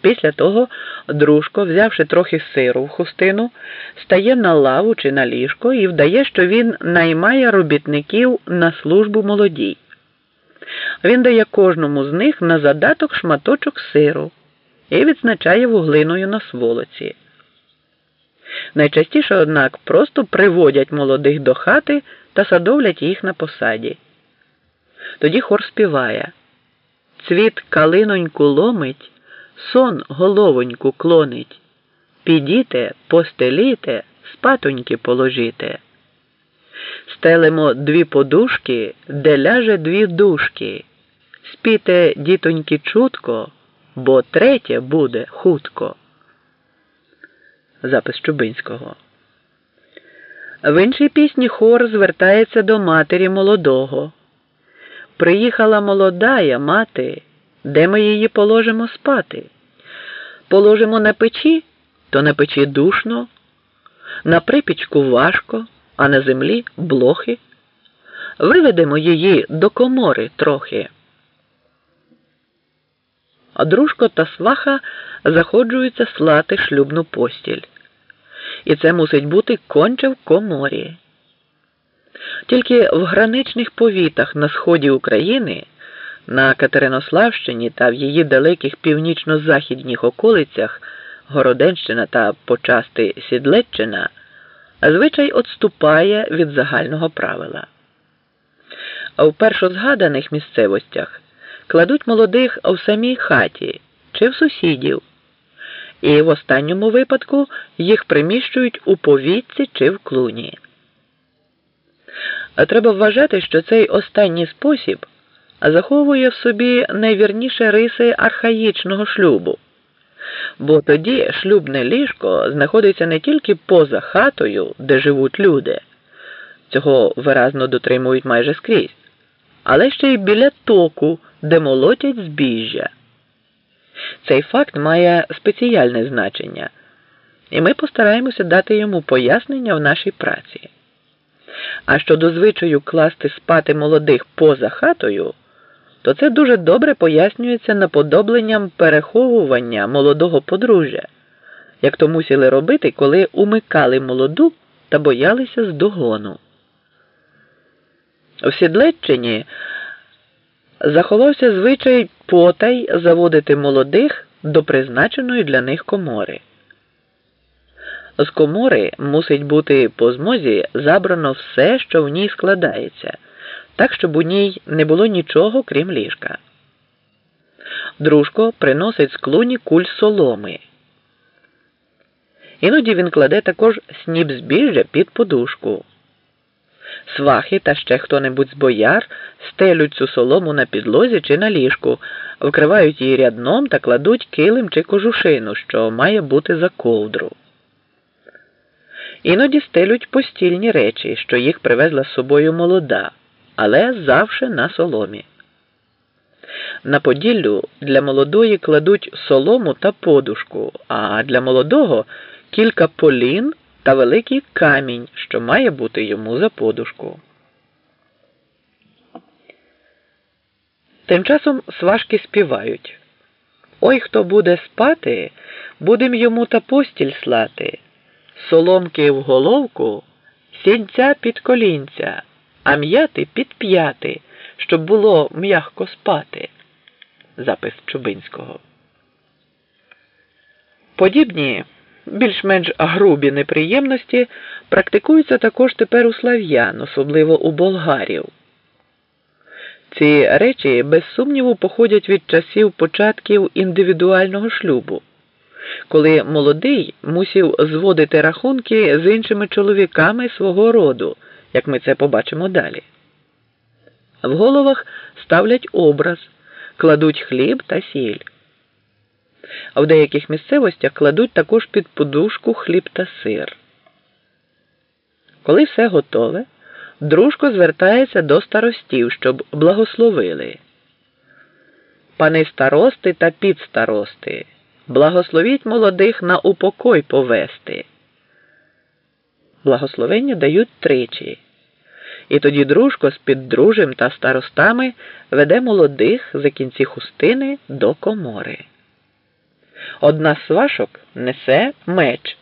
Після того дружко, взявши трохи сиру в хустину, стає на лаву чи на ліжко і вдає, що він наймає робітників на службу молодій. Він дає кожному з них на задаток шматочок сиру і відзначає вуглиною на сволоці. Найчастіше, однак, просто приводять молодих до хати та садовлять їх на посаді. Тоді хор співає Цвіт калиноньку ломить, сон головоньку клонить. Підіте, постеліте, спатоньки положите. Стелимо дві подушки, де ляже дві душки. Спіте, дітоньки, чутко, бо третє буде хутко. Запис Чубинського. В іншій пісні хор звертається до матері молодого. Приїхала молодая мати, де ми її положимо спати? Положимо на печі, то на печі душно, на припічку важко, а на землі блохи. Виведемо її до комори трохи. А дружко та сваха заходжуються слати шлюбну постіль. І це мусить бути конче в коморі. Тільки в граничних повітах на сході України, на Катеринославщині та в її далеких північно-західніх околицях Городенщина та почасти Сідлеччина, звичай отступає від загального правила. А в першозгаданих місцевостях кладуть молодих в самій хаті чи в сусідів, і в останньому випадку їх приміщують у повітці чи в клуні. А треба вважати, що цей останній спосіб заховує в собі найвірніше риси архаїчного шлюбу, бо тоді шлюбне ліжко знаходиться не тільки поза хатою, де живуть люди, цього виразно дотримують майже скрізь, але ще й біля току, де молотять збіжжя. Цей факт має спеціальне значення, і ми постараємося дати йому пояснення в нашій праці. А щодо звичаю класти спати молодих поза хатою, то це дуже добре пояснюється наподобленням переховування молодого подружжя, як то мусили робити, коли умикали молоду та боялися здогону. В Сідлеччині заховався звичай потай заводити молодих до призначеної для них комори. З комори мусить бути по змозі забрано все, що в ній складається, так, щоб у ній не було нічого, крім ліжка. Дружко приносить з клуні куль соломи. Іноді він кладе також сніп збіжжя під подушку. Свахи та ще хто-небудь з бояр стелють цю солому на підлозі чи на ліжку, вкривають її рядном та кладуть килим чи кожушину, що має бути за ковдру. Іноді стелють постільні речі, що їх привезла з собою молода, але завше на соломі. На поділлю для молодої кладуть солому та подушку, а для молодого кілька полін та великий камінь, що має бути йому за подушку. Тим часом сважки співають Ой хто буде спати, будем йому та постіль слати соломки в головку, сінця під колінця, а м'яти під п'яти, щоб було м'ягко спати. Запис Чубинського. Подібні більш-менш грубі неприємності практикуються також тепер у слав'ян, особливо у болгарів. Ці речі без сумніву походять від часів початків індивідуального шлюбу коли молодий мусів зводити рахунки з іншими чоловіками свого роду, як ми це побачимо далі. В головах ставлять образ, кладуть хліб та сіль. А в деяких місцевостях кладуть також під подушку хліб та сир. Коли все готове, дружко звертається до старостів, щоб благословили. Пани старости та підстарости благословіть молодих на упокой повести. Благословення дають тричі. І тоді дружко з піддружим та старостами веде молодих за кінці хустини до комори. Одна з свашок несе меч.